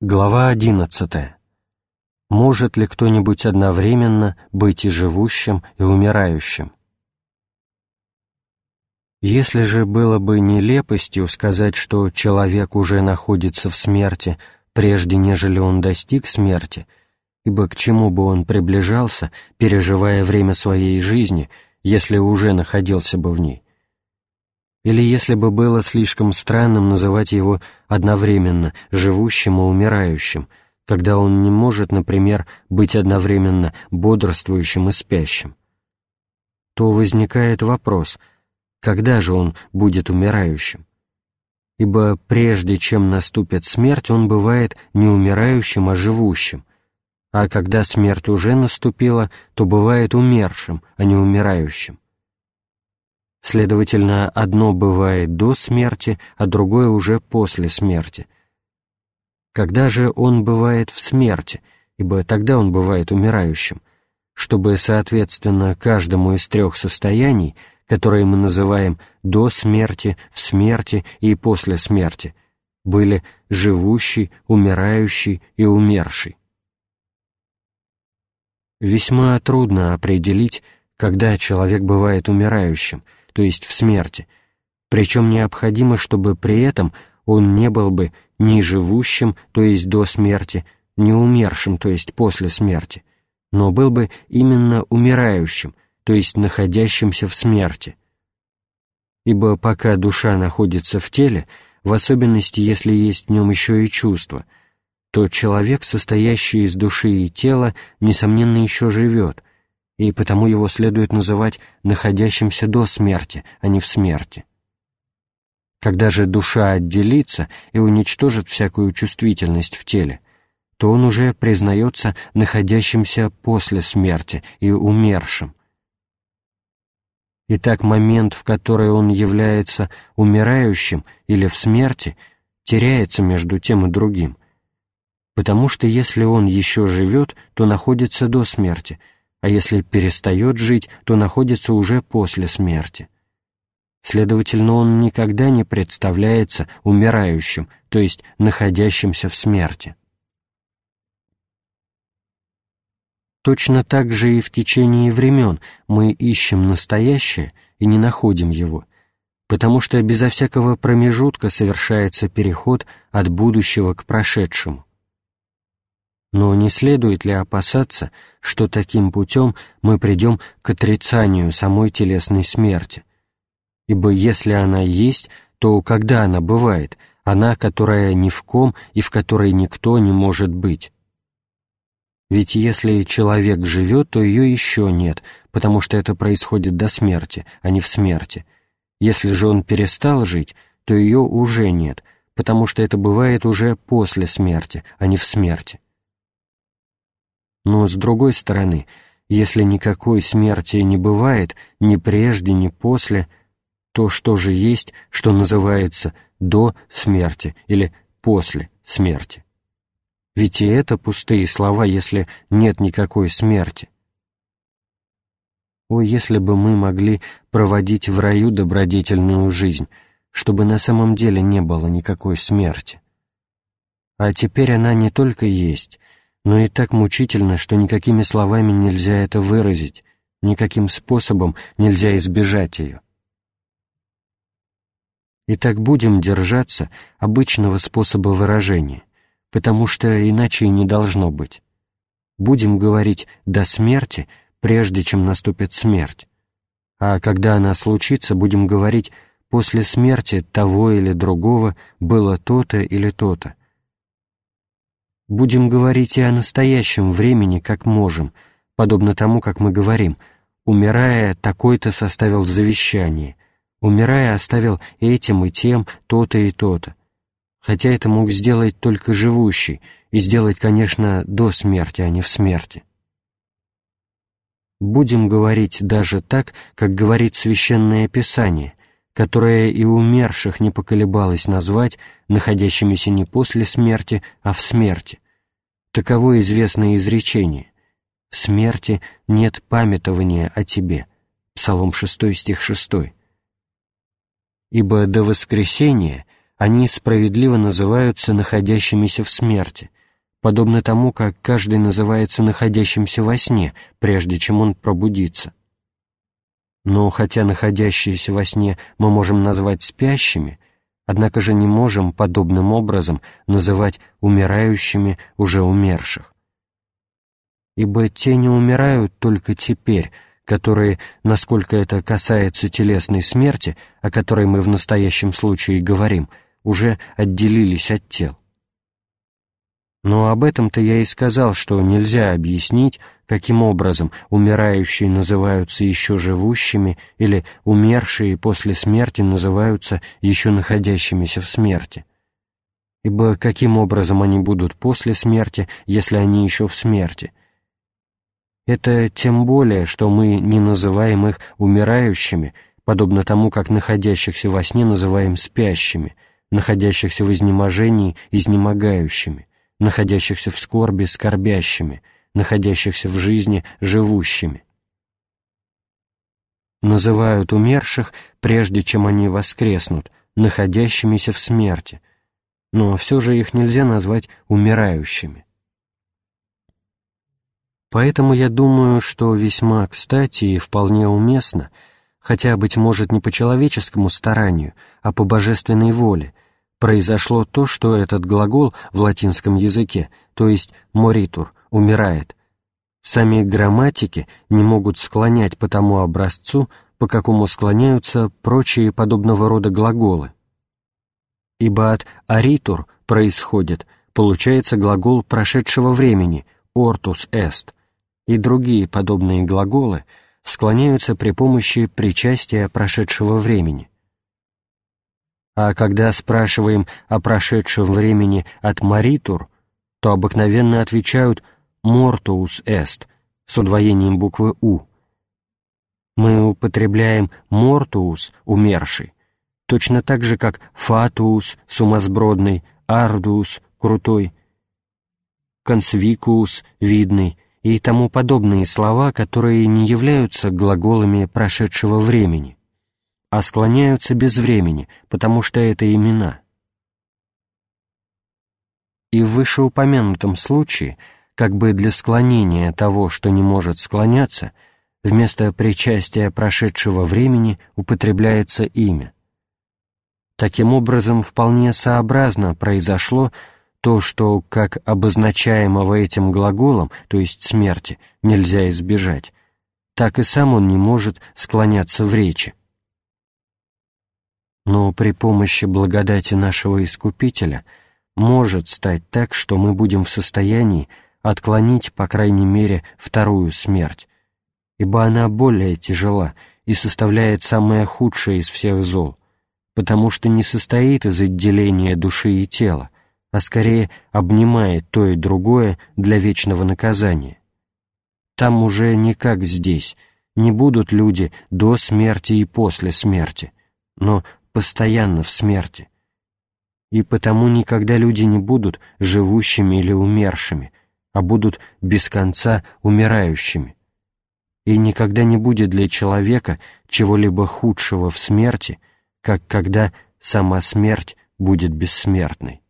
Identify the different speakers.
Speaker 1: Глава одиннадцатая. Может ли кто-нибудь одновременно быть и живущим, и умирающим? Если же было бы нелепостью сказать, что человек уже находится в смерти, прежде нежели он достиг смерти, ибо к чему бы он приближался, переживая время своей жизни, если уже находился бы в ней, или если бы было слишком странным называть его одновременно живущим и умирающим, когда он не может, например, быть одновременно бодрствующим и спящим, то возникает вопрос, когда же он будет умирающим? Ибо прежде чем наступит смерть, он бывает не умирающим, а живущим, а когда смерть уже наступила, то бывает умершим, а не умирающим. Следовательно, одно бывает до смерти, а другое уже после смерти. Когда же он бывает в смерти, ибо тогда он бывает умирающим, чтобы, соответственно, каждому из трех состояний, которые мы называем до смерти, в смерти и после смерти, были живущий, умирающий и умерший. Весьма трудно определить, когда человек бывает умирающим – то есть в смерти, причем необходимо, чтобы при этом он не был бы ни живущим, то есть до смерти, ни умершим, то есть после смерти, но был бы именно умирающим, то есть находящимся в смерти. Ибо пока душа находится в теле, в особенности, если есть в нем еще и чувство, то человек, состоящий из души и тела, несомненно, еще живет, и потому его следует называть находящимся до смерти, а не в смерти. Когда же душа отделится и уничтожит всякую чувствительность в теле, то он уже признается находящимся после смерти и умершим. Итак, момент, в который он является умирающим или в смерти, теряется между тем и другим, потому что если он еще живет, то находится до смерти — а если перестает жить, то находится уже после смерти. Следовательно, он никогда не представляется умирающим, то есть находящимся в смерти. Точно так же и в течение времен мы ищем настоящее и не находим его, потому что безо всякого промежутка совершается переход от будущего к прошедшему. Но не следует ли опасаться, что таким путем мы придем к отрицанию самой телесной смерти? Ибо если она есть, то когда она бывает, она, которая ни в ком и в которой никто не может быть? Ведь если человек живет, то ее еще нет, потому что это происходит до смерти, а не в смерти. Если же он перестал жить, то ее уже нет, потому что это бывает уже после смерти, а не в смерти. Но, с другой стороны, если никакой смерти не бывает ни прежде, ни после, то что же есть, что называется «до смерти» или «после смерти»? Ведь и это пустые слова, если нет никакой смерти. О, если бы мы могли проводить в раю добродетельную жизнь, чтобы на самом деле не было никакой смерти. А теперь она не только есть, но и так мучительно, что никакими словами нельзя это выразить, никаким способом нельзя избежать ее. Итак, будем держаться обычного способа выражения, потому что иначе и не должно быть. Будем говорить «до смерти», прежде чем наступит смерть, а когда она случится, будем говорить «после смерти того или другого было то-то или то-то», Будем говорить и о настоящем времени, как можем, подобно тому, как мы говорим, умирая, такой-то составил завещание, умирая, оставил этим и тем то-то и то-то. Хотя это мог сделать только живущий, и сделать, конечно, до смерти, а не в смерти. Будем говорить даже так, как говорит Священное Писание, которое и умерших не поколебалось назвать находящимися не после смерти, а в смерти. Таково известное изречение «В смерти нет памятования о тебе» Псалом 6 стих 6. «Ибо до воскресения они справедливо называются находящимися в смерти, подобно тому, как каждый называется находящимся во сне, прежде чем он пробудится. Но хотя находящиеся во сне мы можем назвать спящими, однако же не можем подобным образом называть умирающими уже умерших. Ибо те не умирают только теперь, которые, насколько это касается телесной смерти, о которой мы в настоящем случае говорим, уже отделились от тел. Но об этом-то я и сказал, что нельзя объяснить, каким образом умирающие называются еще живущими или умершие после смерти называются еще находящимися в смерти. Ибо каким образом они будут после смерти, если они еще в смерти? Это тем более, что мы не называем их умирающими, подобно тому, как находящихся во сне называем спящими, находящихся в изнеможении изнемогающими, находящихся в скорби скорбящими, находящихся в жизни живущими. Называют умерших, прежде чем они воскреснут, находящимися в смерти, но все же их нельзя назвать умирающими. Поэтому я думаю, что весьма кстати и вполне уместно, хотя, быть может, не по человеческому старанию, а по божественной воле, произошло то, что этот глагол в латинском языке, то есть «моритур», «умирает», сами грамматики не могут склонять по тому образцу, по какому склоняются прочие подобного рода глаголы. Ибо от «аритур» происходит, получается глагол прошедшего времени «ortus est», и другие подобные глаголы склоняются при помощи причастия прошедшего времени. А когда спрашиваем о прошедшем времени от «маритур», то обыкновенно отвечают «mortuus est» с удвоением буквы «у». Мы употребляем «mortuus» — «умерший», точно так же, как «fatuus» — «сумасбродный», «arduus» — «крутой», «conspicuous» — «видный», и тому подобные слова, которые не являются глаголами прошедшего времени, а склоняются без времени, потому что это имена. И в вышеупомянутом случае, как бы для склонения того, что не может склоняться, вместо причастия прошедшего времени употребляется имя. Таким образом, вполне сообразно произошло, то, что, как обозначаемого этим глаголом, то есть смерти, нельзя избежать, так и сам он не может склоняться в речи. Но при помощи благодати нашего Искупителя может стать так, что мы будем в состоянии отклонить, по крайней мере, вторую смерть, ибо она более тяжела и составляет самое худшее из всех зол, потому что не состоит из отделения души и тела, а скорее обнимает то и другое для вечного наказания. Там уже не как здесь, не будут люди до смерти и после смерти, но постоянно в смерти. И потому никогда люди не будут живущими или умершими, а будут без конца умирающими. И никогда не будет для человека чего-либо худшего в смерти, как когда сама смерть будет бессмертной.